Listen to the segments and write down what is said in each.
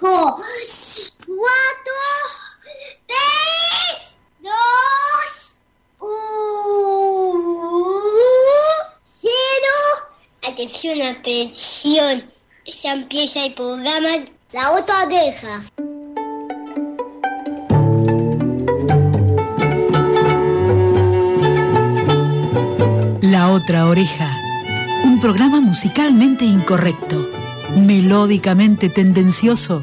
cinco, cuatro, tres, dos, uno, cero. Atención, atención. Ya empieza el programa La otra oreja. La otra oreja. Un programa musicalmente incorrecto, melódicamente tendencioso,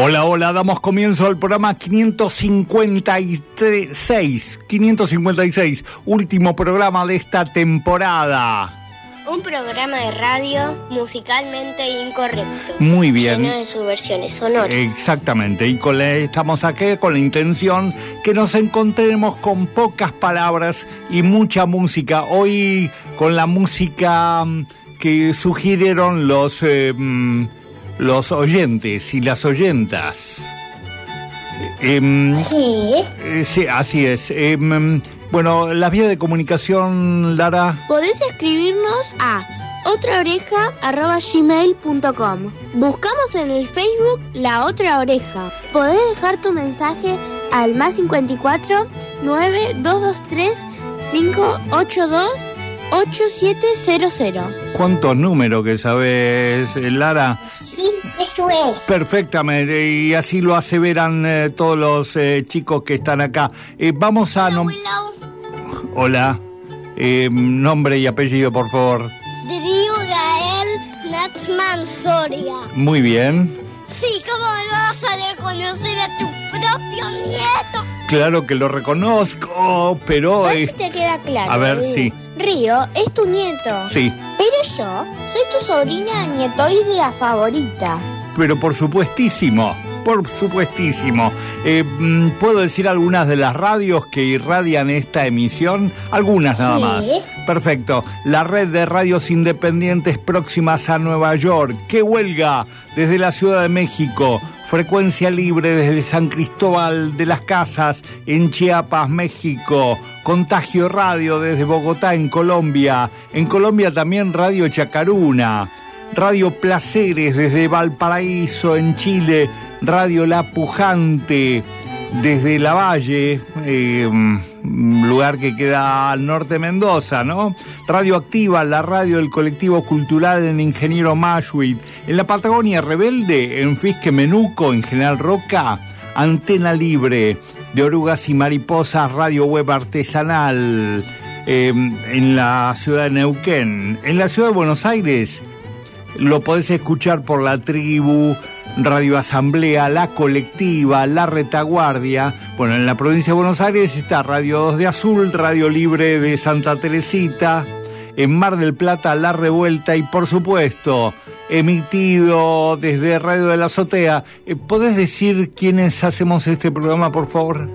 Hola, hola, damos comienzo al programa 556, 556, último programa de esta temporada. Un programa de radio musicalmente incorrecto. Muy bien. Lleno de subversiones sonoras. Exactamente, y con la- estamos aquí con la intención que nos encontremos con pocas palabras y mucha música. Hoy con la música mm, que sugirieron los, eh, mm, los oyentes y las oyentas. Em, Sí. eh, sí, así es. Em, bueno, las vías de comunicación, Lara. Podés escribirnos a otraoreja.gmail.com Buscamos en el Facebook La Otra Oreja. Podés dejar tu mensaje al más 54 9223 582 8700. ¿Cuántos números que sabes, eh, Lara? Eso es. Perfectamente, y así lo aseveran eh, todos los eh, chicos que están acá. Eh, vamos a... nom- Hola, Eh, nombre y apellido, por favor. Darío Gael Natsman Soria. Muy bien. Sí, ¿cómo me vas a reconocer a tu propio nieto? Claro que lo reconozco, pero... A ver si te queda claro. a ver, Río. sí. Río es tu nieto. sí, Pero yo soy tu sobrina nietoidea favorita. Pero por supuestísimo, por supuestísimo. Eh, mm, ¿Puedo decir algunas de las radios que irradian esta emisión? Algunas nada Sí. más. Perfecto. La red de radios independientes próximas a Nueva York. ¡Qué huelga! Desde la Ciudad de México. Frecuencia libre desde San Cristóbal de las Casas en Chiapas, México. Contagio Radio desde Bogotá en Colombia. En Colombia también Radio Chacaruna. Radio Placeres desde Valparaíso en Chile. Radio La Pujante desde La Valle, eh, lugar que queda al norte de Mendoza, ¿no? Radio Activa, la radio del colectivo cultural en Ingeniero Mashuit. En la Patagonia Rebelde, en Fisque Menuco, en General Roca, Antena Libre, de Orugas y Mariposas, Radio Web Artesanal, eh, en la ciudad de Neuquén. En la ciudad de Buenos Aires, lo podés escuchar por la tribu, Radio Asamblea, La Colectiva, La Retaguardia. Bueno, en la provincia de Buenos Aires está Radio 2 de Azul, Radio Libre de Santa Teresita, en Mar del Plata, La Revuelta y por supuesto, emitido desde Radio de la Azotea. Eh, ¿Podés decir quiénes hacemos este programa, por favor?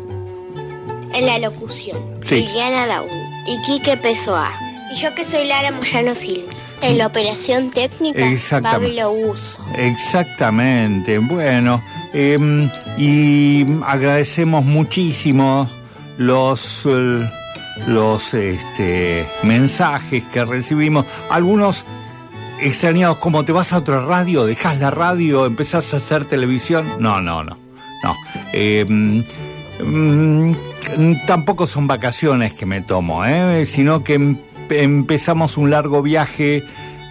En la locución, Sí. Liliana y Quique Pesoa. Y yo que soy Lara Moyano Silva. En la operación técnica. Pablo Uso. Exactamente, bueno, em, y agradecemos muchísimo los, eh, los este, mensajes que recibimos, algunos extrañados, como te vas a otra radio, dejas la radio, empezás a hacer televisión, no, no, no, no. Em, mm, tampoco son vacaciones que me tomo, ¿eh? sino que empezamos un largo viaje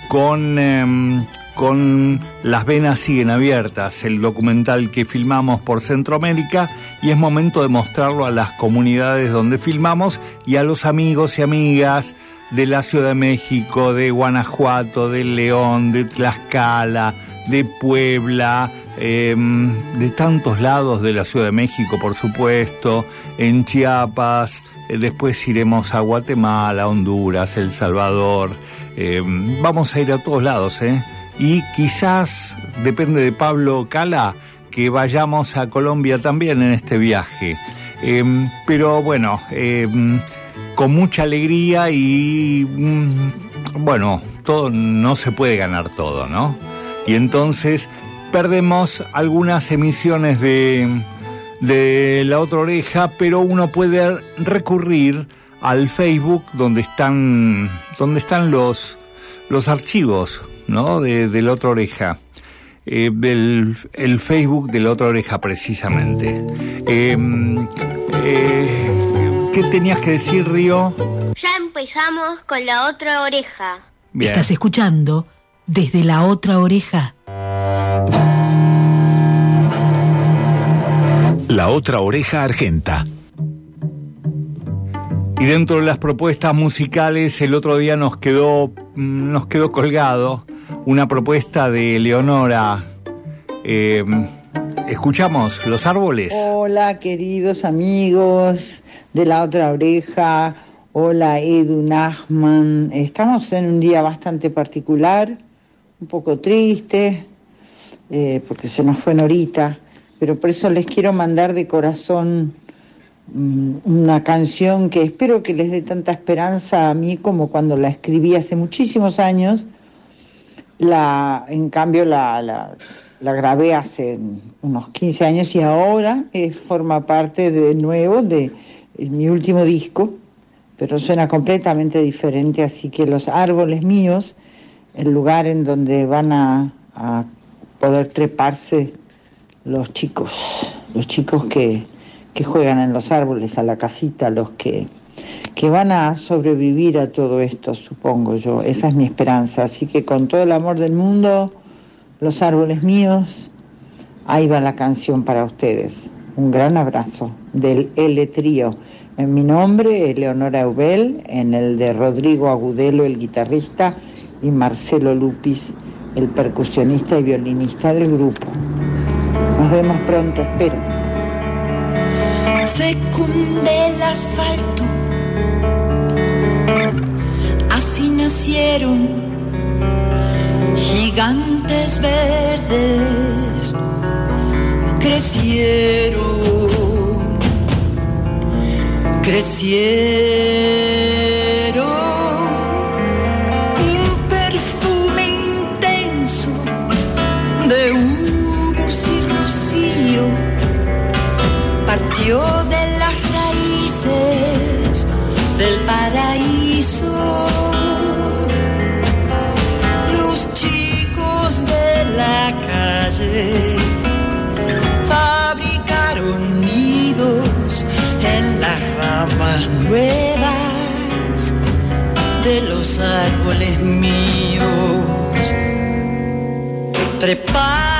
con, em, con Las Venas Siguen Abiertas, el documental que filmamos por Centroamérica, y es momento de mostrarlo a las comunidades donde filmamos y a los amigos y amigas de la Ciudad de México, de Guanajuato, de León, de Tlaxcala, de Puebla, em, de tantos lados de la Ciudad de México, por supuesto, en Chiapas, después iremos a Guatemala, Honduras, El Salvador, em, vamos a ir a todos lados, ¿eh? Y quizás, depende de Pablo Cala, que vayamos a Colombia también en este viaje. Em, pero bueno, con mucha alegría y mm, bueno, todo no se puede ganar todo, ¿no? Y entonces perdemos algunas emisiones de, de la otra oreja, pero uno puede recurrir al Facebook donde están, donde están los, los archivos ¿no? de, de la otra oreja. Eh, el Facebook de la otra oreja precisamente. Em, eh, ¿Qué tenías que decir, Río? Ya empezamos con la otra oreja. Estás escuchando desde la otra oreja. La otra oreja argenta. Y dentro de las propuestas musicales, el otro día nos quedó, mm, nos quedó colgado una propuesta de Leonora. Eh, escuchamos Los Árboles. Hola, queridos amigos de la otra oreja. Hola, Edu Nachman. Estamos en un día bastante particular, un poco triste, eh, porque se nos fue Norita, pero por eso les quiero mandar de corazón Mm, una canción que espero que les dé tanta esperanza a mí como cuando la escribí hace muchísimos años. La, en cambio la, la, grabé hace unos 15 años y ahora forma parte de nuevo de, mi último disco, pero suena completamente diferente, así que los árboles míos, el lugar en donde van a, a poder treparse los chicos, los chicos que, que juegan en los árboles, a la casita, los que, que van a sobrevivir a todo esto, supongo yo. Esa es mi esperanza. Así que con todo el amor del mundo, los árboles míos, ahí va la canción para ustedes. Un gran abrazo del L Trío. En mi nombre, Eleonora Eubel, en el de Rodrigo Agudelo, el guitarrista, y Marcelo Lupis, el percusionista y violinista del grupo. Nos vemos pronto, espero fecunde el asfalto. Así nacieron gigantes verdes, crecieron, crecieron. Nuevas de los árboles míos. Trepar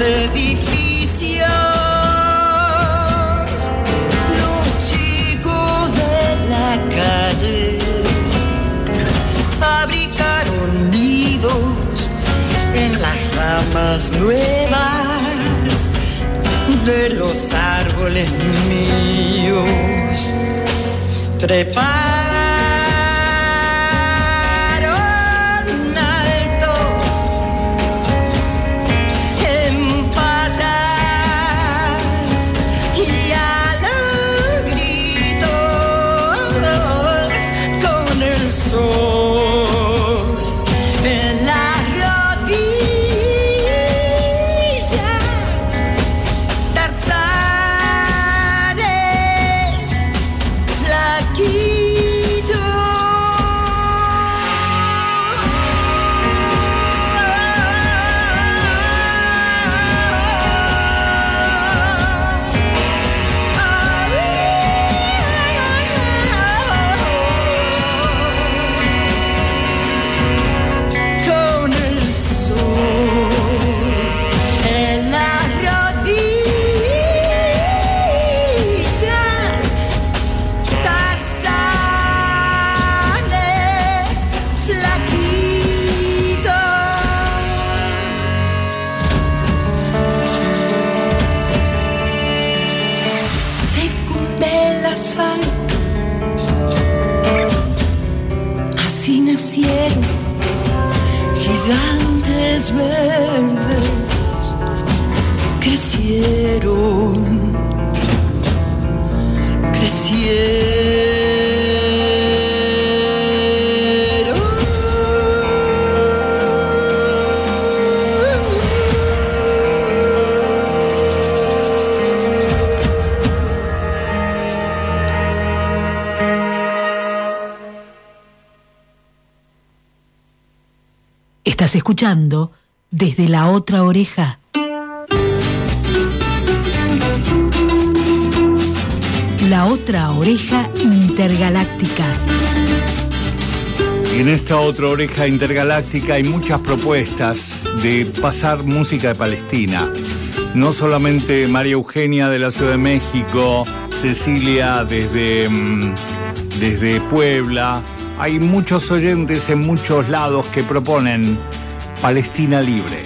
edificios. Los chicos de la calle fabricaron nidos en las ramas nuevas de los árboles míos. Trepar Escuchando desde la otra oreja. La otra oreja intergaláctica. Y en esta otra oreja intergaláctica hay muchas propuestas de pasar música de Palestina. No solamente María Eugenia de la Ciudad de México, Cecilia desde, mm, desde Puebla. Hay muchos oyentes en muchos lados que proponen Palestina libre.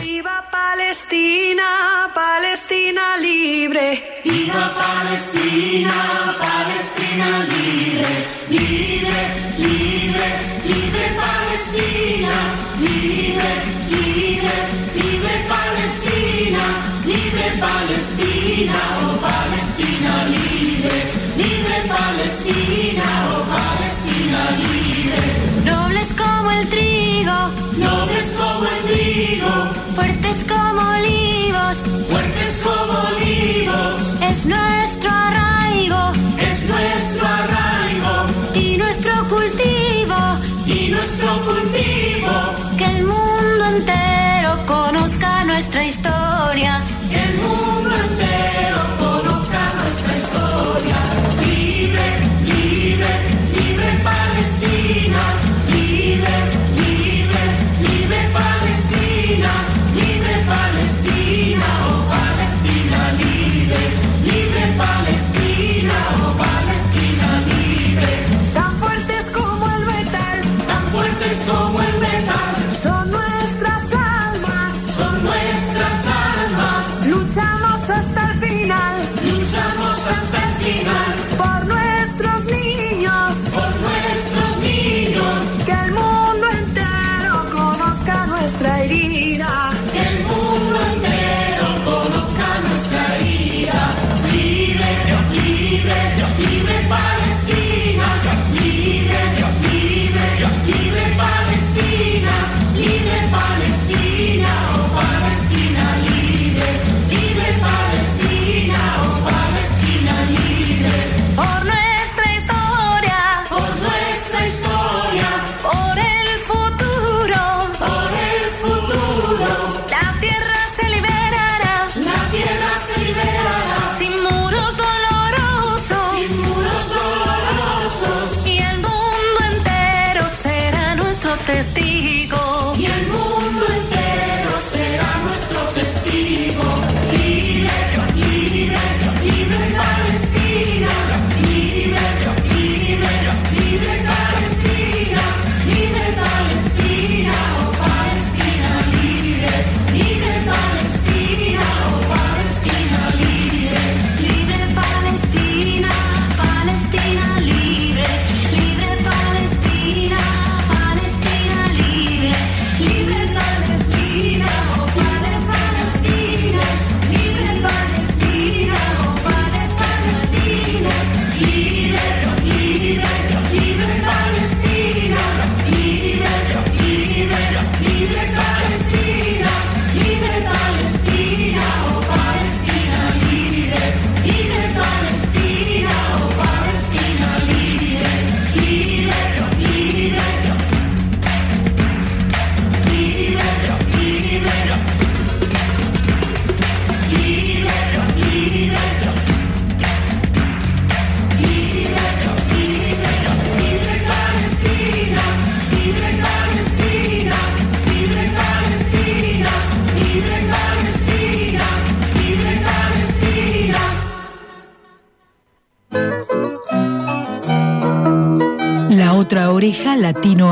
Viva Palestina, Palestina libre. Viva Palestina, Palestina libre. Libre, libre, libre Palestina. Libre, libre, libre Palestina. Libre Palestina, oh Palestina libre. Libre Palestina, oh Palestina libre. Nobles como el trigo. Nobles como el trigo. Fuertes como olivos. Fuertes como olivos. Es nuestro arraigo. Es nuestro arraigo. Y nuestro cultivo. Y nuestro cultivo. Que el mundo entero conozca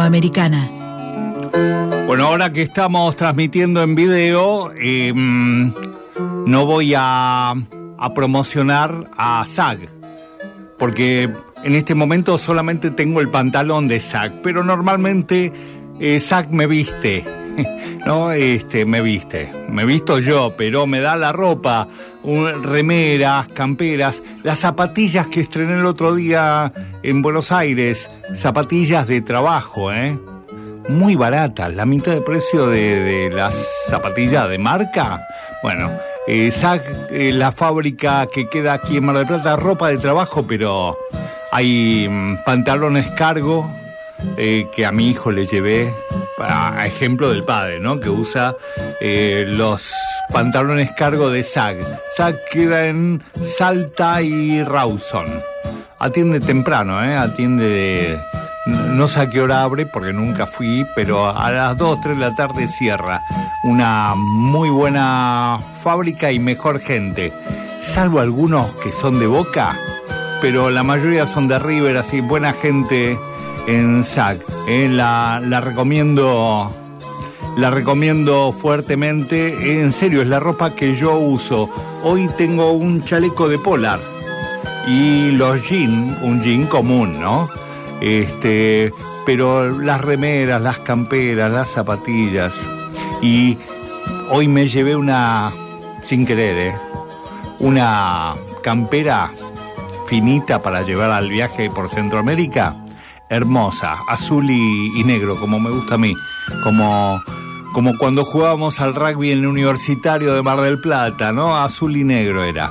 latinoamericana. Bueno, ahora que estamos transmitiendo en video, em, no voy a, promocionar a SAG, porque en este momento solamente tengo el pantalón de SAG, pero normalmente eh, me viste. no, este, me viste, me visto yo, pero me da la ropa, remeras, camperas, las zapatillas que estrené el otro día en Buenos Aires, zapatillas de trabajo, ¿eh? Muy baratas, la mitad de precio de, las zapatillas de marca. Bueno, eh, eh, la fábrica que queda aquí en Mar del Plata, ropa de trabajo, pero hay mm, pantalones cargo eh, que a mi hijo le llevé a ejemplo del padre, ¿no? Que usa eh, los pantalones cargo de SAG. SAG queda en Salta y Rawson. Atiende temprano, ¿eh? Atiende No sé a qué hora abre porque nunca fui, pero a las 2, 3 de la tarde cierra. Una muy buena fábrica y mejor gente. Salvo algunos que son de Boca, pero la mayoría son de River, así buena gente en SAC. Eh, la, la recomiendo la recomiendo fuertemente. En serio, es la ropa que yo uso. Hoy tengo un chaleco de polar y los jeans, un jean común, ¿no? Este, pero las remeras, las camperas, las zapatillas. Y hoy me llevé una, sin querer, ¿eh? una campera finita para llevar al viaje por Centroamérica hermosa, azul y, negro, como me gusta a mí, como, como cuando jugábamos al rugby en el universitario de Mar del Plata, ¿no? Azul y negro era.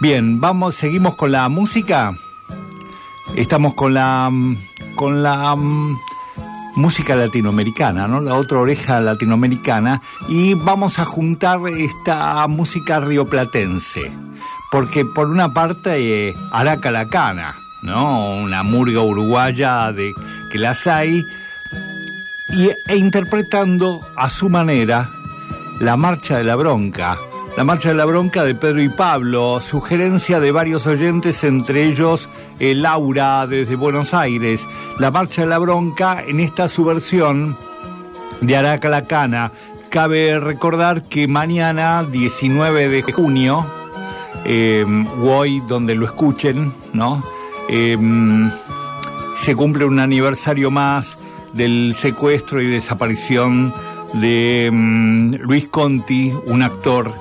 Bien, vamos, seguimos con la música. Estamos con la con la mm, música latinoamericana, ¿no? La otra oreja latinoamericana y vamos a juntar esta música rioplatense, porque por una parte eh, Aracalacana ¿no? Una murga uruguaya de que las hay, y, e interpretando a su manera la Marcha de la Bronca. La Marcha de la Bronca de Pedro y Pablo, sugerencia de varios oyentes, entre ellos eh, Laura desde Buenos Aires. La Marcha de la Bronca en esta subversión de Aracalacana. Cabe recordar que mañana, 19 de junio, eh, hoy donde lo escuchen, ¿no? Em, se cumple un aniversario más del secuestro y desaparición de em, Luis Conti, un actor,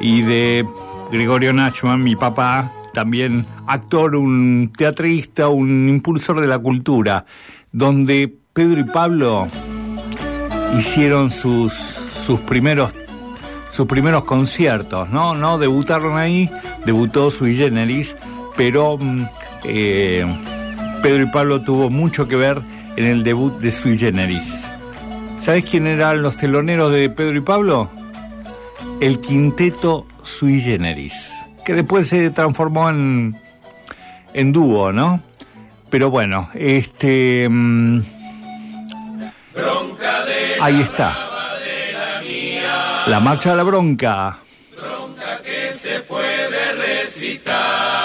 y de Gregorio Nachman, mi papá, también actor, un teatrista, un impulsor de la cultura, donde Pedro y Pablo hicieron sus, sus primeros sus primeros conciertos, ¿no? No debutaron ahí, debutó Sui Generis, pero mm, eh, Pedro y Pablo tuvo mucho que ver en el debut de Sui Generis. ¿Sabes quién eran los teloneros de Pedro y Pablo? El quinteto Sui Generis, que después se transformó en, en dúo, ¿no? Pero bueno, este... Mm, ahí está. La marcha de la bronca. Bronca que se puede recitar.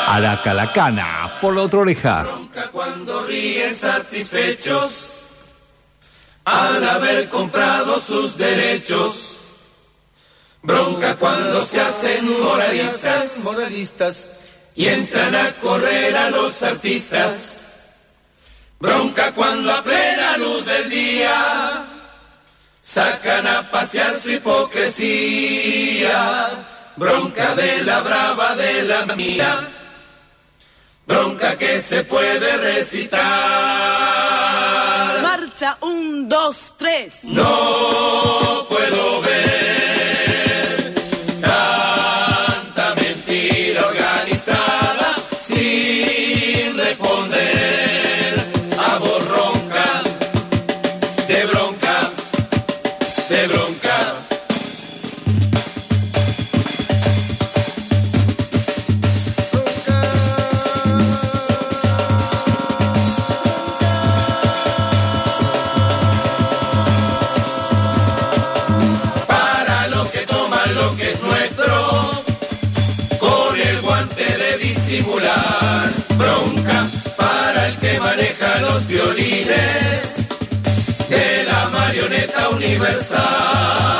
A la calacana por la otra oreja. Satisfechos al haber comprado sus derechos. Bronca cuando se hacen moralistas, moralistas y entran a correr a los artistas. Bronca cuando a plena luz del día sacan a pasear su hipocresía. Bronca de la brava de la mía Bronca que se puede recitar. Marcha un, dos, tres. No puedo ver tanta mentira organizada sin responder a borronca de bronca, de bronca. De la marioneta universal.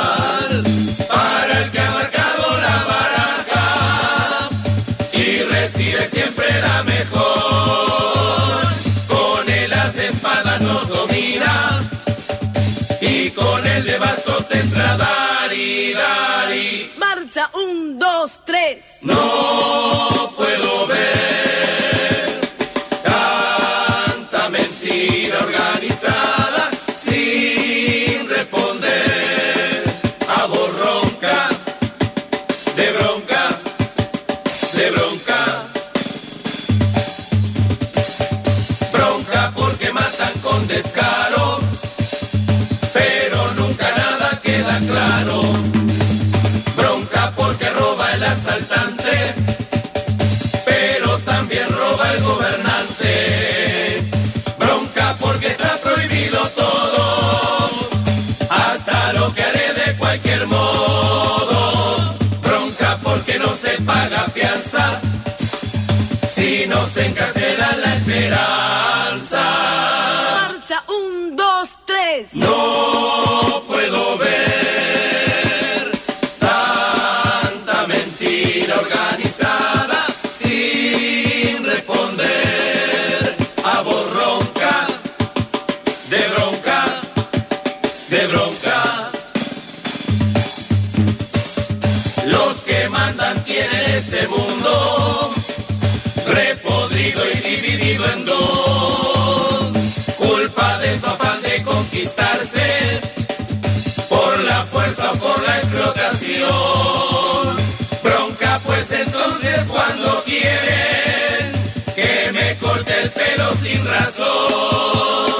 Bronca pues entonces cuando quieren que me corte el pelo sin razón.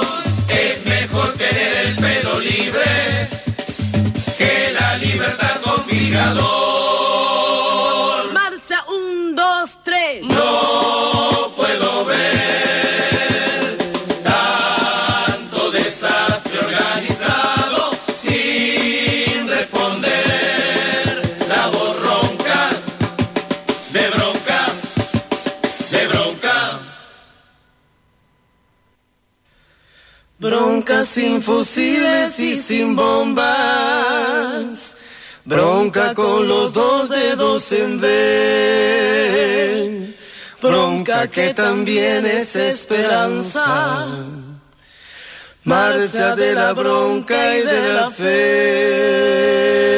Es mejor tener el pelo libre que la libertad con y sin bombas. Bronca con los dos dedos en V. Bronca que también es esperanza. Marcha de la bronca y de la fe.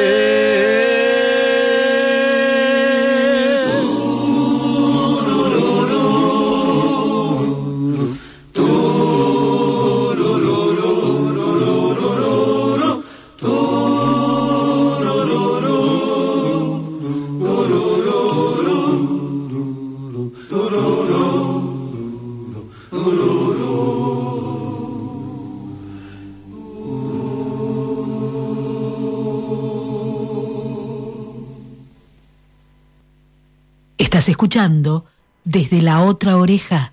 Estás escuchando desde la otra oreja.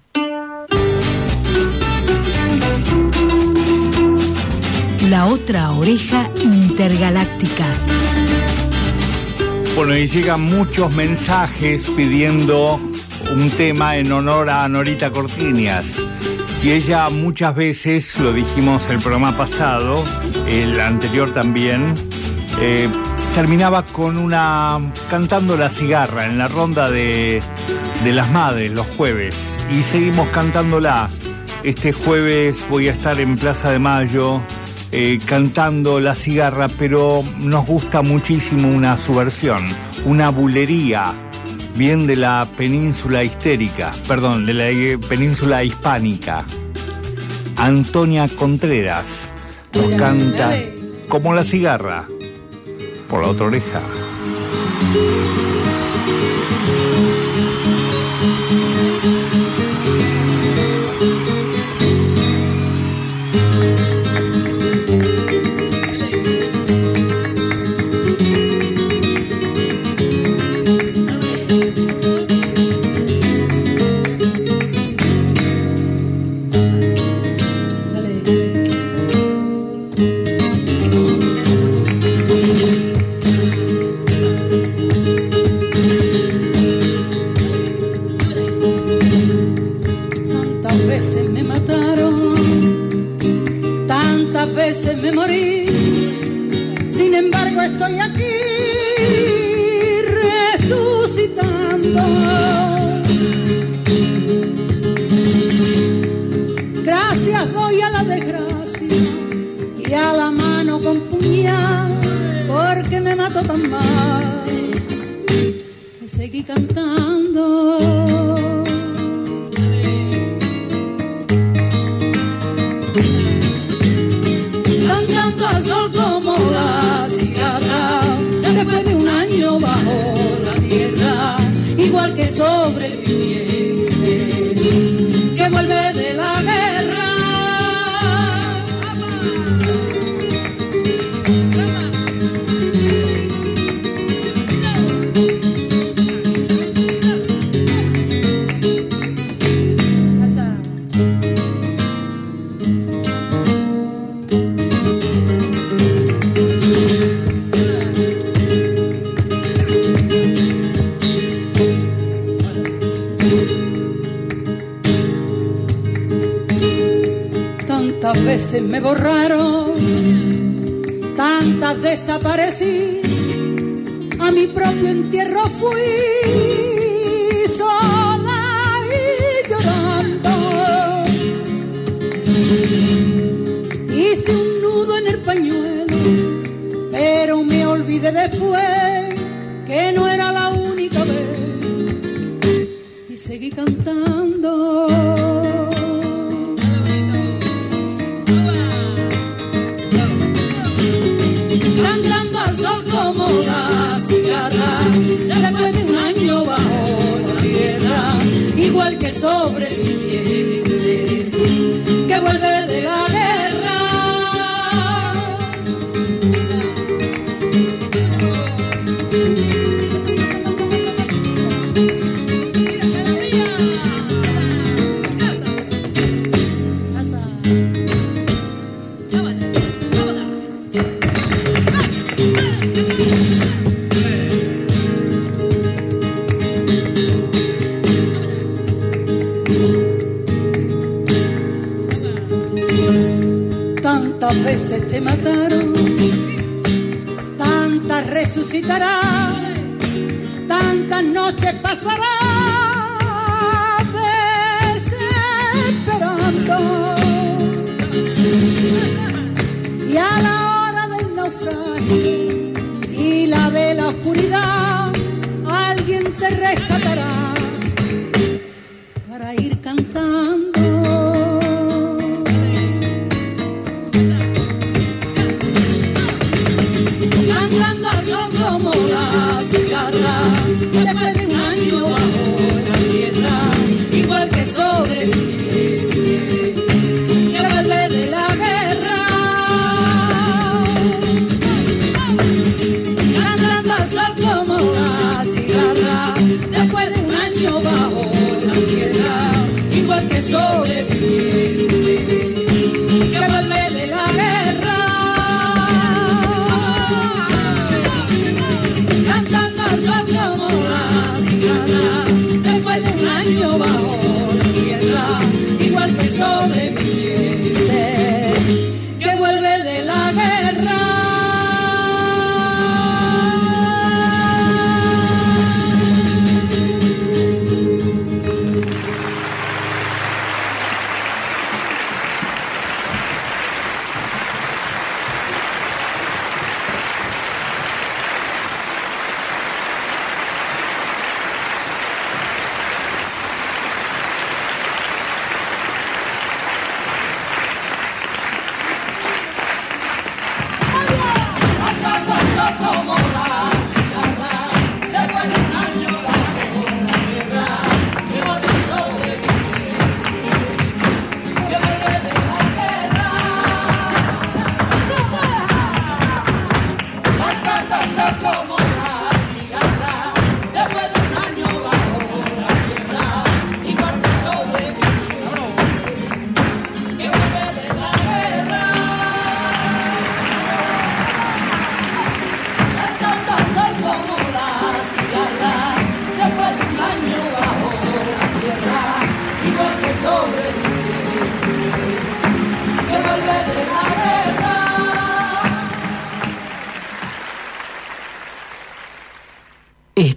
La otra oreja intergaláctica. Bueno, y llegan muchos mensajes pidiendo un tema en honor a Norita Cortiñas. Y ella muchas veces, lo dijimos el programa pasado, el anterior también, eh, terminaba con una. cantando la cigarra en la ronda de, de las madres los jueves. Y seguimos cantándola. Este jueves voy a estar en Plaza de Mayo eh, cantando la cigarra, pero nos gusta muchísimo una subversión, una bulería, bien de la península histérica, perdón, de la eh, península hispánica. Antonia Contreras nos canta como la cigarra por la otra oreja. veces me morí, sin embargo estoy aquí resucitando. Gracias doy a la desgracia y a la mano con puñal, porque me mató tan mal que seguí cantando. me borraron, tantas desaparecí, a mi propio entierro fui sola y llorando. Hice un nudo en el pañuelo, pero me olvidé después que no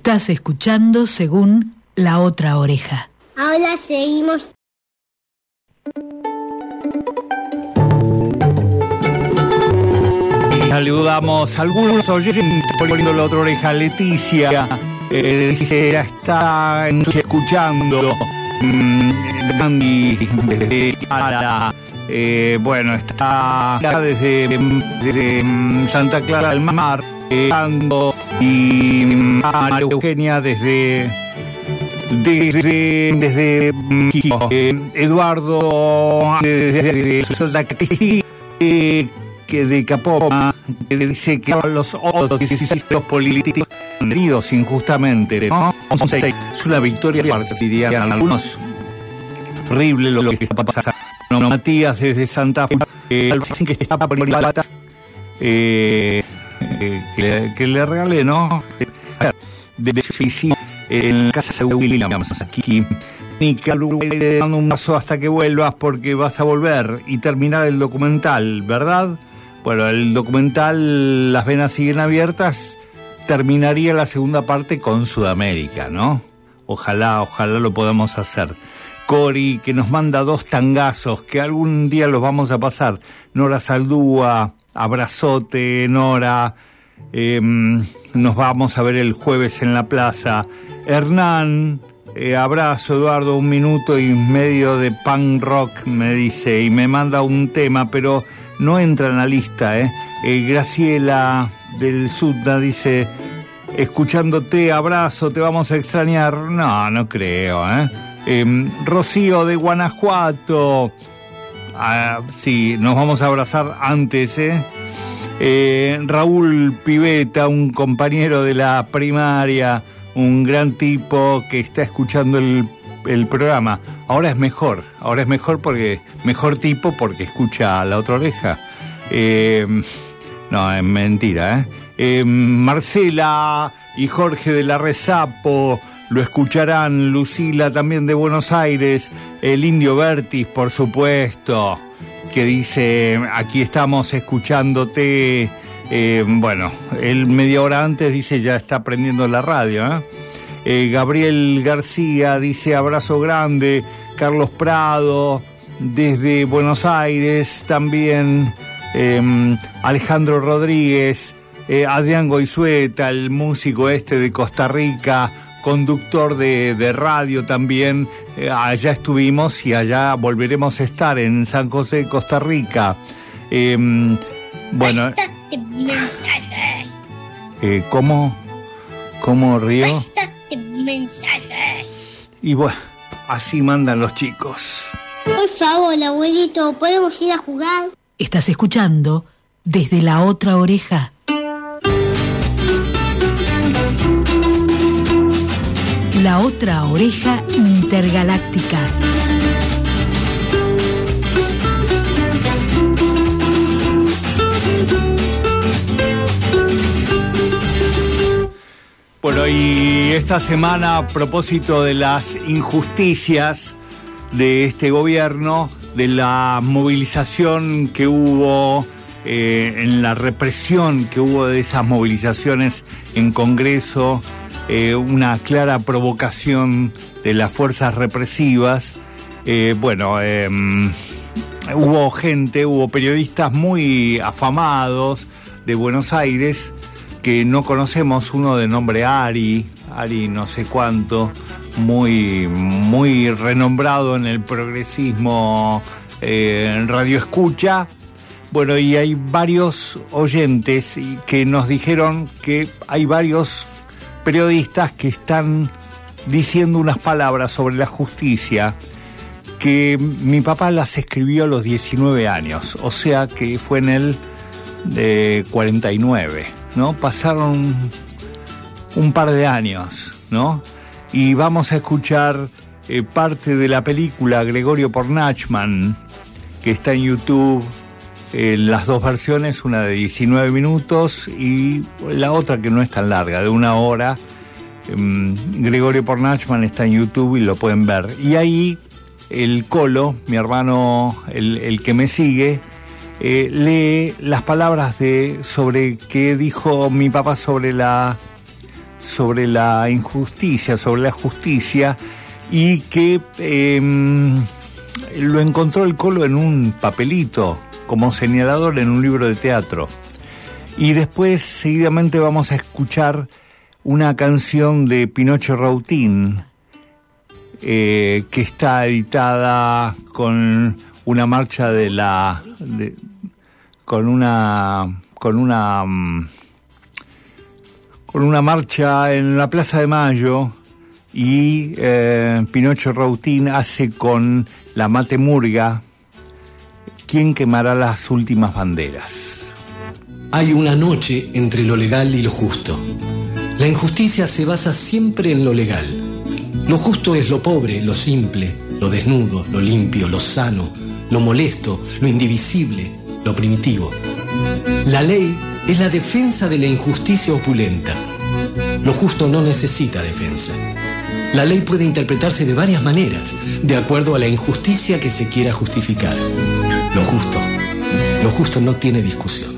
Estás escuchando según la otra oreja. Ahora seguimos. Saludamos a algunos oyentes poniendo la otra oreja. Leticia eh, dice, está escuchando. Mm, Gandhi, desde Clara, eh, bueno, está desde, desde mm, Santa Clara del Mar, eh, y María Eugenia desde desde, desde Eduardo desde, eh, que de Capoma que dice que los otros 16 los políticos heridos injustamente ¿no? es una victoria dirían algunos. Horrible lo que está pasando. No, Matías desde Santa Fe eh, que está plata eh, que, que le regalé no de suicidio en casa de Williams aquí Nica dando un paso hasta que vuelvas porque vas a volver y terminar el documental, ¿verdad? Bueno, el documental Las venas siguen abiertas terminaría la segunda parte con Sudamérica, ¿no? Ojalá, ojalá lo podamos hacer. Cori, que nos manda dos tangazos, que algún día los vamos a pasar. Nora Saldúa, abrazote, Nora. Em, nos vamos a ver el jueves en la plaza. Hernán, eh, abrazo Eduardo, un minuto y medio de punk rock, me dice, y me manda un tema, pero no entra en la lista. ¿eh? eh Graciela del Sudna dice, escuchándote, abrazo, te vamos a extrañar. No, no creo. ¿eh? Em, Rocío de Guanajuato, ah, sí, nos vamos a abrazar antes. ¿eh? Eh, Raúl Piveta, un compañero de la primaria, un gran tipo que está escuchando el, programa. Ahora es mejor, ahora es mejor porque, mejor tipo porque escucha a la otra oreja. Eh, no, es mentira, ¿eh? ¿eh? Marcela y Jorge de la Resapo lo escucharán, Lucila también de Buenos Aires, el Indio Vertis, por supuesto que dice, aquí estamos escuchándote, eh, bueno, él media hora antes dice ya está prendiendo la radio. ¿eh? Eh, Gabriel García dice abrazo grande, Carlos Prado desde Buenos Aires también, em, Alejandro Rodríguez, Adrián Goizueta, el músico este de Costa Rica, conductor de, radio también. Eh, allá estuvimos y allá volveremos a estar en San José, Costa Rica. Em, bueno. Eh, ¿Cómo? ¿Cómo río? Y bueno, así mandan los chicos. Por favor, abuelito, ¿podemos ir a jugar? Estás escuchando desde la otra oreja. La otra oreja intergaláctica. Bueno, y esta semana a propósito de las injusticias de este gobierno, de la movilización que hubo, eh, en la represión que hubo de esas movilizaciones en Congreso, eh, una clara provocación de las fuerzas represivas. Eh, bueno, em, hubo gente, hubo periodistas muy afamados de Buenos Aires que no conocemos, uno de nombre Ari, Ari no sé cuánto, muy, muy renombrado en el progresismo eh, en radio escucha. Bueno, y hay varios oyentes que nos dijeron que hay varios periodistas que están diciendo unas palabras sobre la justicia que mi papá las escribió a los 19 años, o sea que fue en el de 49, ¿no? Pasaron un par de años, ¿no? Y vamos a escuchar eh, parte de la película Gregorio Pornachman, que está en YouTube, las dos versiones, una de 19 minutos y la otra que no es tan larga, de una hora. Em, Gregorio Pornachman está en YouTube y lo pueden ver. Y ahí el Colo, mi hermano, el, que me sigue, eh, lee las palabras de sobre qué dijo mi papá sobre la sobre la injusticia, sobre la justicia, y que em, lo encontró el Colo en un papelito, como señalador en un libro de teatro. Y después, seguidamente, vamos a escuchar una canción de Pinocho Rautín, eh, que está editada con una marcha de la. con una. con una. mm, con una marcha en la Plaza de Mayo y eh, Pinocho Rautín hace con la Mate Murga ¿Quién quemará las últimas banderas? Hay una noche entre lo legal y lo justo. La injusticia se basa siempre en lo legal. Lo justo es lo pobre, lo simple, lo desnudo, lo limpio, lo sano, lo molesto, lo indivisible, lo primitivo. La ley es la defensa de la injusticia opulenta. Lo justo no necesita defensa. La ley puede interpretarse de varias maneras, de acuerdo a la injusticia que se quiera justificar. Lo justo, lo justo no tiene discusión.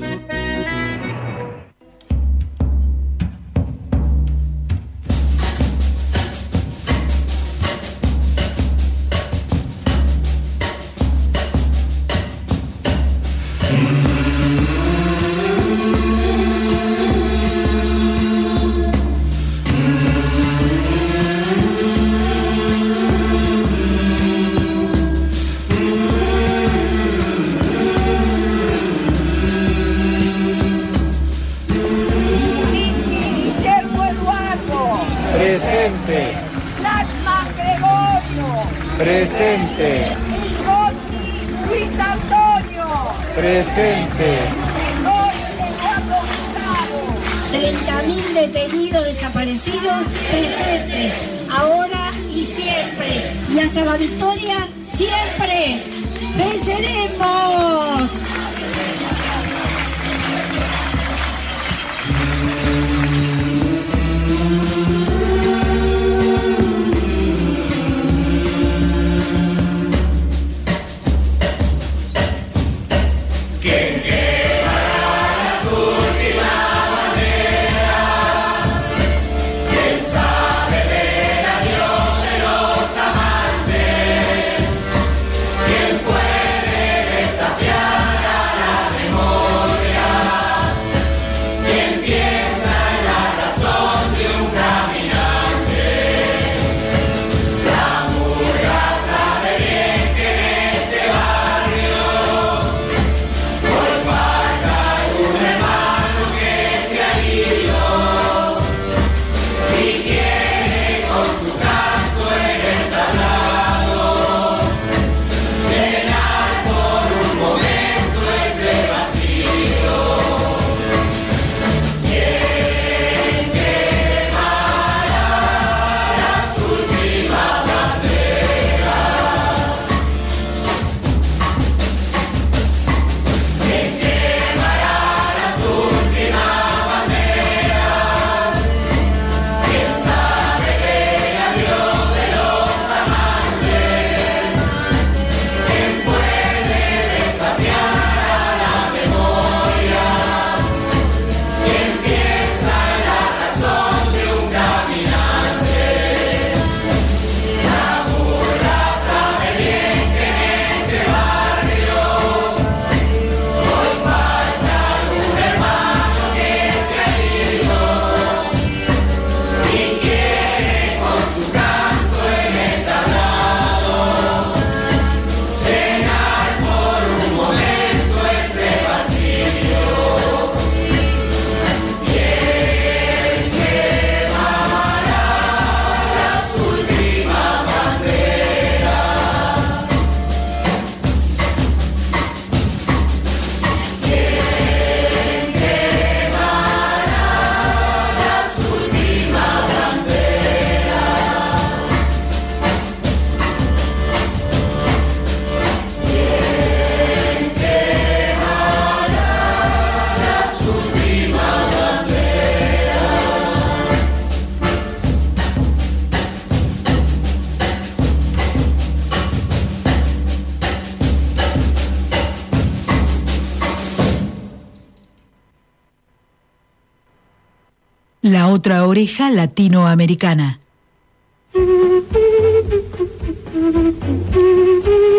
La otra oreja latinoamericana.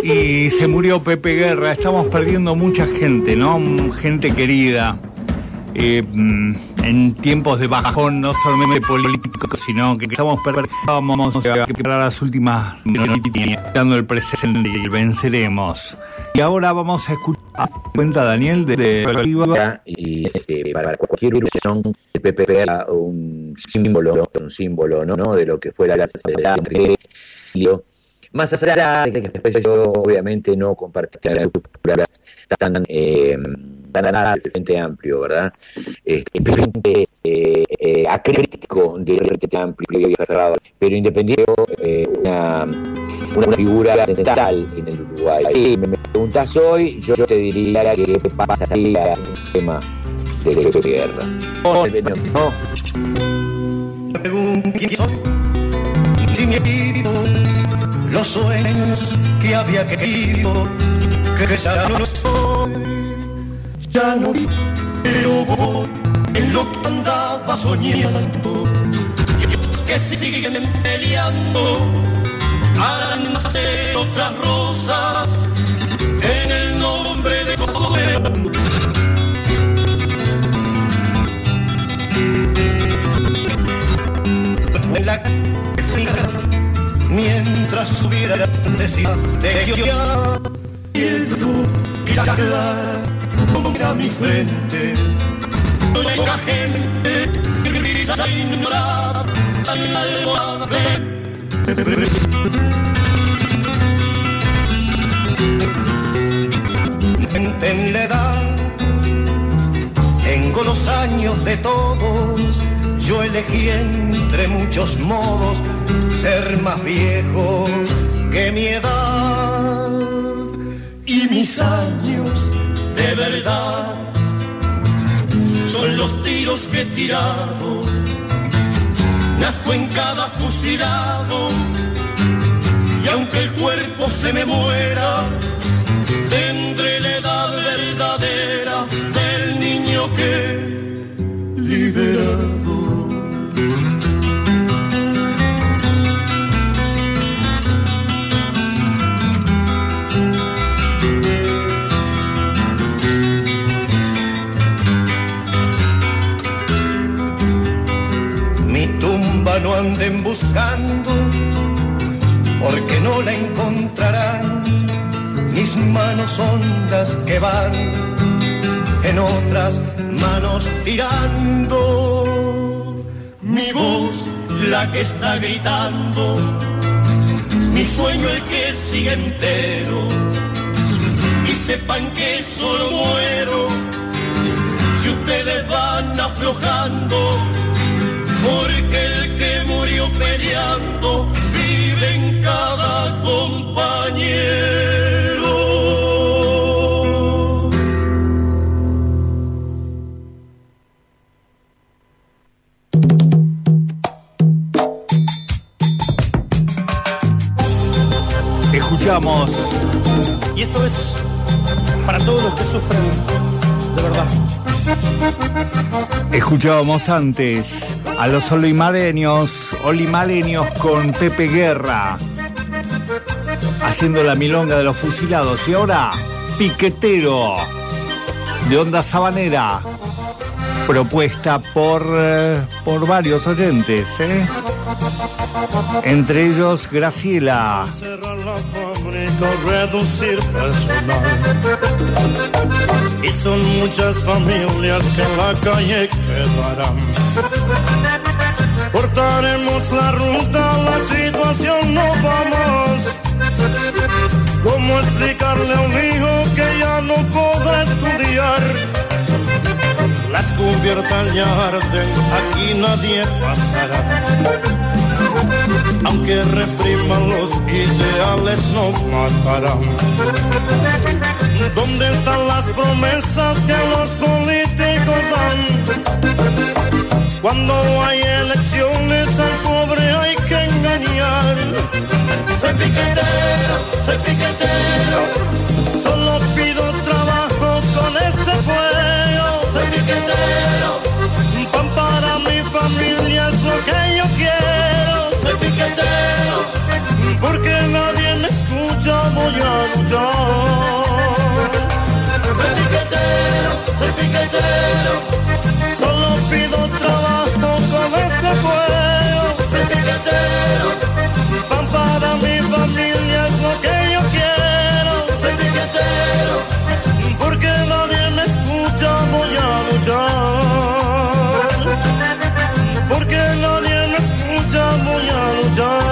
Y se murió Pepe Guerra, estamos perdiendo mucha gente, ¿no? Gente querida. Eh, mm, en tiempos de bajón, no solamente políticos, sino que estamos vamos a quebrar las últimas dando el presente y venceremos. Y ahora vamos a escuchar cuenta Daniel de, y este, para cualquier uruguayón el era un símbolo, un símbolo ¿no? ¿no? de lo que fuera la sociedad más allá de que yo obviamente no compartía la cultura tan eh, tan al frente amplio, ¿verdad? Este, frente eh, eh, acrítico del frente amplio y cerrado, pero independiente eh, una, una figura central en el Uruguay. Y me preguntas hoy, yo te diría que pasa ahí a un tema de la guerra. No, los sueños que había querido, que ya no estoy, ya no vi, pero en lo que andaba soñando. Y los que siguen peleando harán nacer otras rosas en el nombre de Consuelo. En la mientras subiera decía de ella y el que como mira mi frente. La gente brisa ignorada al alma en la edad tengo los años de todos. Yo elegí entre muchos modos ser más viejo que mi edad. Y mis años de verdad son los tiros que he tirado. Nazco en cada fusilado y aunque el cuerpo se me muera, tendré la edad verdadera del niño que liberado. Anden buscando, porque no la encontrarán. Mis manos son las que van en otras manos tirando. Mi voz la que está gritando, mi sueño el que sigue entero. Y sepan que solo muero si ustedes van aflojando porque peleando vive en cada compañero. Escuchamos. Y esto es para todos los que sufren, de verdad. Escuchábamos antes a los olimareños, olimareños con Pepe Guerra, haciendo la milonga de los fusilados. Y ahora, Piquetero, de Onda Sabanera, propuesta por, eh, por varios oyentes, ¿eh? entre ellos Graciela. reducir. Y son muchas familias que en la calle quedarán. Cortaremos la ruta, la situación no va más. ¿Cómo explicarle a un hijo que ya no puede estudiar? Las cubiertas ya arden, aquí nadie pasará aunque repriman los ideales no matarán. ¿Dónde están las promesas que los políticos dan? Cuando hay elecciones al pobre hay que engañar. Soy piquetero, soy piquetero, Solo pido trabajo con este pueblo. Soy piquetero. Pan para mi familia es lo que yo quiero. Soy piquetero. Porque nadie me escucha, voy a luchar. Porque nadie me escucha, voy a luchar.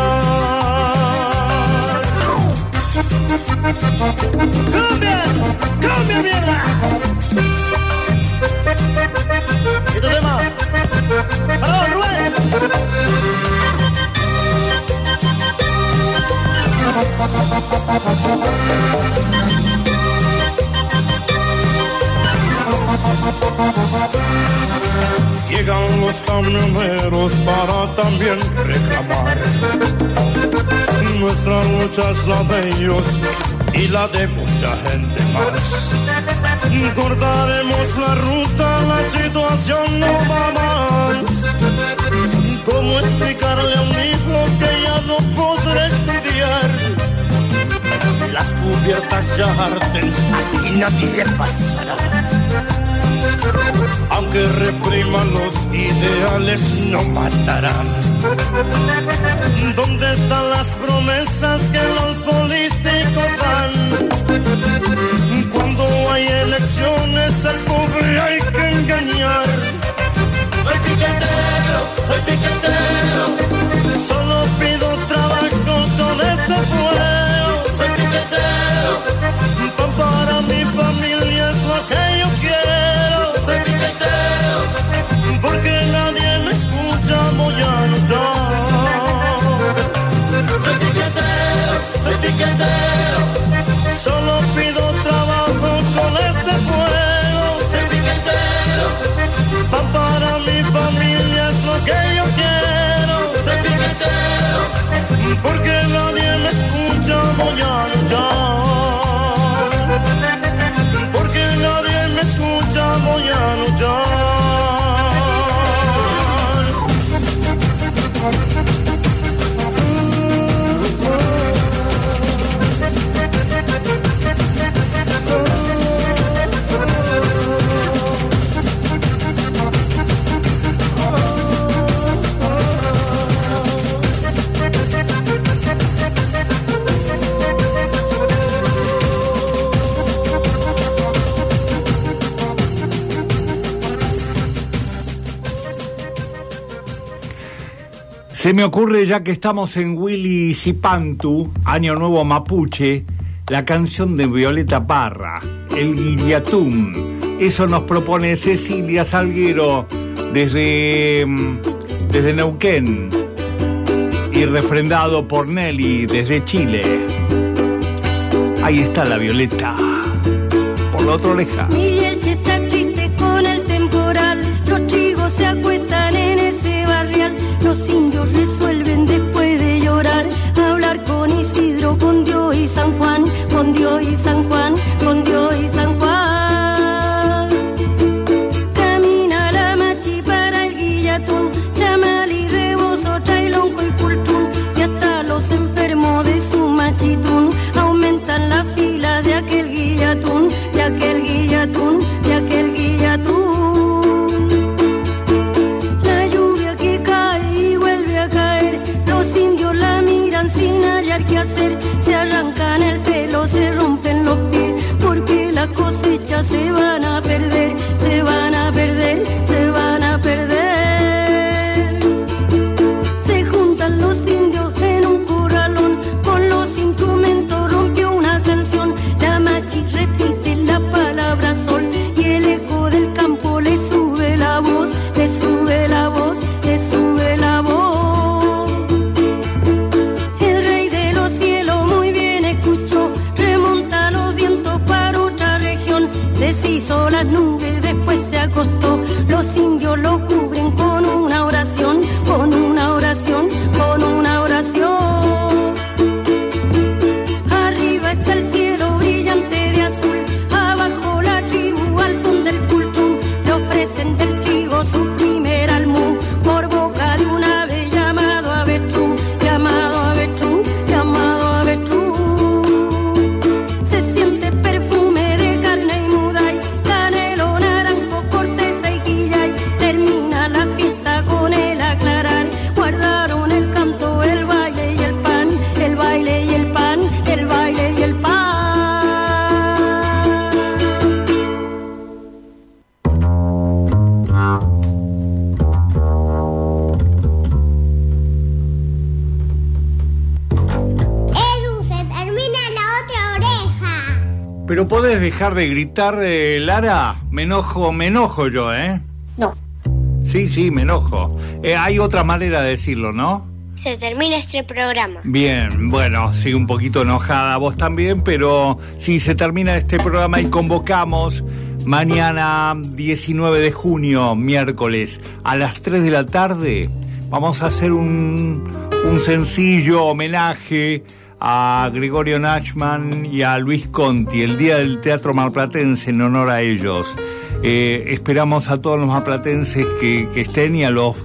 ¡Cumbia! ¡Cumbia, mierda! Llegan los camioneros para también reclamar. Nuestra lucha es la de ellos y la de mucha gente más. Cortaremos la ruta, la situación no va más. ¿Cómo explicarle a un hijo que ya no estudiar? Las cubiertas ya arden y nadie pasará. Aunque repriman los ideales, no matarán. ¿Dónde están las promesas que los políticos dan? Cuando hay elecciones, al pobre hay que engañar. Soy piquetero, soy piquetero. Solo pido trabajo con este. Soy piquetero. Pan para mi familia es lo que yo quiero. Soy piquetero. Porque nadie me escucha, voy a luchar. Soy piquetero, soy piquetero. Solo pido trabajo con este pueblo. Soy piquetero. Pan para mi familia es lo que yo quiero. Soy piquetero. Porque nadie me escucha, voy. Se me ocurre, ya que estamos en Willy Zipantu, Año Nuevo Mapuche, la canción de Violeta Parra, El Guillatún. Eso nos propone Cecilia Salguero desde, mm, desde Neuquén y refrendado por Nelly desde Chile. Ahí está la Violeta, por la otra oreja. Guillatún, de aquel guillatún. La lluvia que cae y vuelve a caer, los indios la miran sin hallar qué hacer, se arrancan el pelo, se rompen los pies, porque las cosechas se van a perder, de gritar, eh, Lara. Me enojo, me enojo yo, ¿eh? No. Sí, sí, me enojo. Eh, hay otra manera de decirlo, ¿no? Se termina este programa. Bien, bueno, sí, un poquito enojada vos también, pero sí, se termina este programa y convocamos mañana 19 de junio, miércoles, a las 3 de la tarde. Vamos a hacer un, un sencillo homenaje a Gregorio Nachman y a Luis Conti, el Día del Teatro Marplatense en honor a ellos. Eh, esperamos a todos los marplatenses que, que estén y a los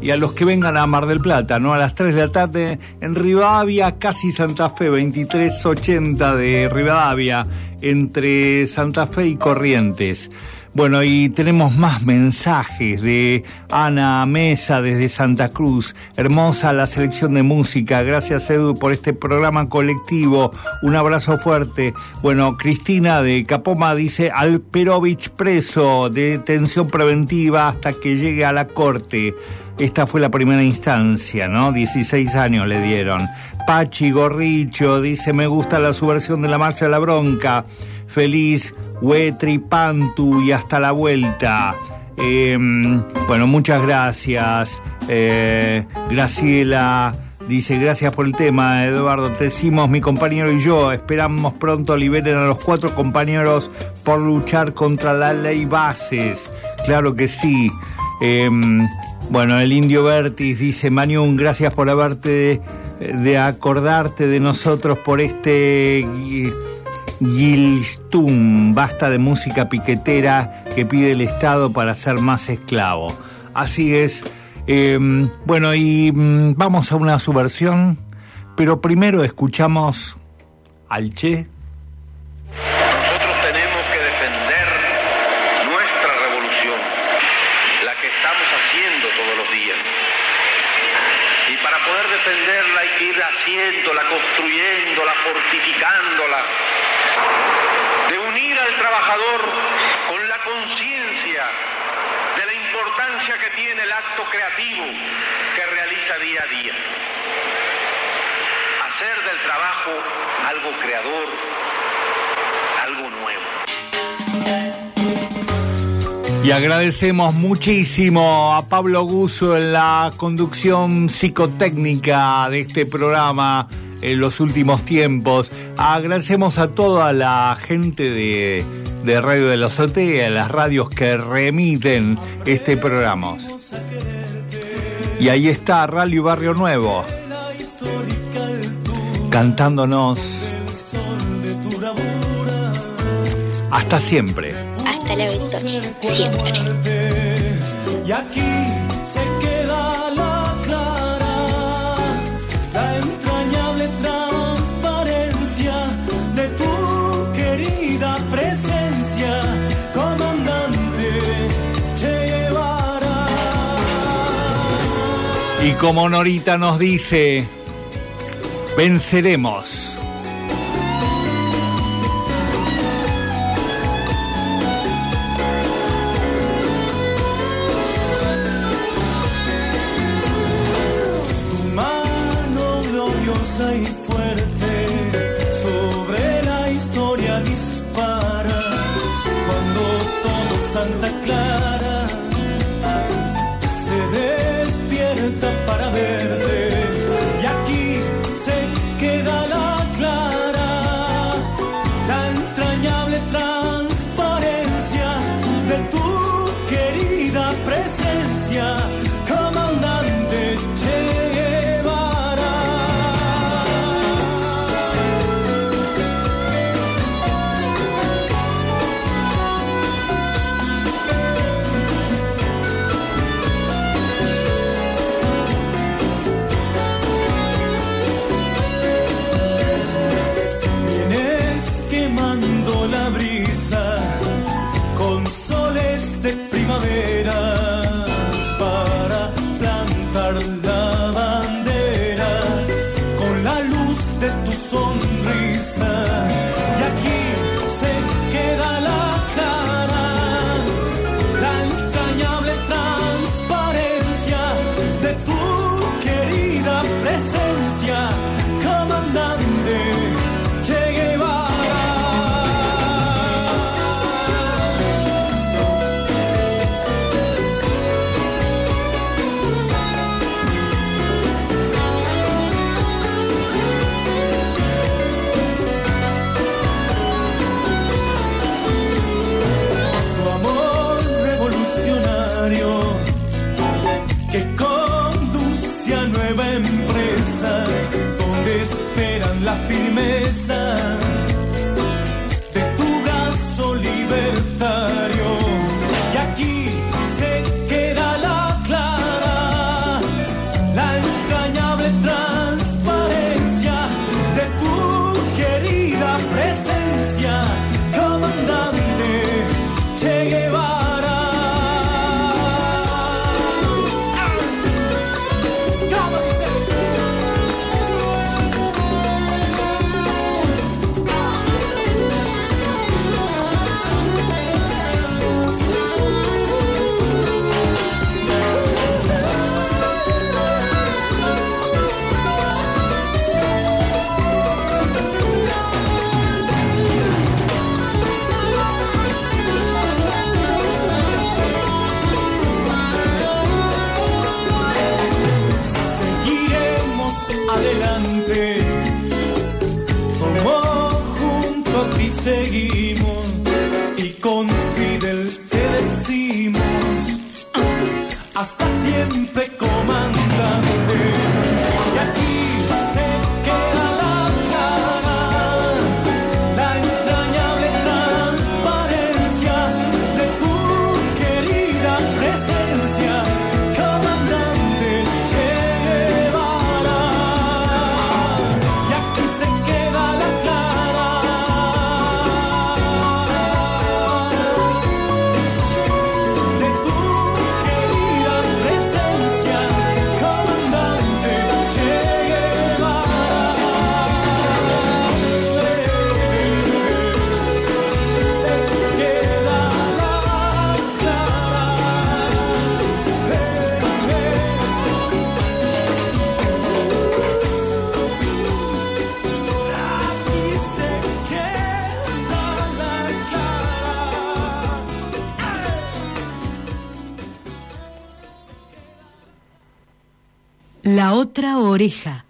y a los que vengan a Mar del Plata, ¿no? A las 3 de la tarde en Rivadavia, casi Santa Fe, 2380 de Rivadavia, entre Santa Fe y Corrientes. Bueno, y tenemos más mensajes de Ana Mesa desde Santa Cruz. Hermosa la selección de música. Gracias, Edu, por este programa colectivo. Un abrazo fuerte. Bueno, Cristina de Capoma dice Alperovich preso, detención preventiva hasta que llegue a la corte. Esta fue la primera instancia, ¿no? 16 años le dieron. Pachi Gorricho dice, me gusta la subversión de la marcha de la bronca. Feliz, Huetri, Pantu y hasta la vuelta. Eh, bueno, muchas gracias. Eh, Graciela dice, gracias por el tema, Eduardo. Te decimos, mi compañero y yo, esperamos pronto liberen a los cuatro compañeros por luchar contra la ley bases. Claro que sí. Eh, bueno, el indio Vertis dice, Maniun, gracias por haberte, de acordarte de nosotros por este Gilstum, basta de música piquetera que pide el Estado para ser más esclavo. Así es. Eh, bueno, y mm, vamos a una subversión, pero primero escuchamos al Che. Nosotros tenemos que defender nuestra revolución, la que estamos haciendo todos los días. Y para poder defenderla hay que ir haciéndola, construyéndola, fortificándola. De unir al trabajador con la conciencia de la importancia que tiene el acto creativo que realiza día a día. Hacer del trabajo algo creador, algo nuevo. Y agradecemos muchísimo a Pablo Guso en la conducción psicotécnica de este programa en los últimos tiempos. Agradecemos a toda la gente de, Radio de la Azotea, las radios que remiten este programa. Y ahí está Radio Barrio Nuevo, cantándonos hasta siempre. La victoria. Siempre. Y aquí se queda la clara, la entrañable transparencia de tu querida presencia, comandante Che Guevara. Y como Norita nos dice, venceremos. Oreja.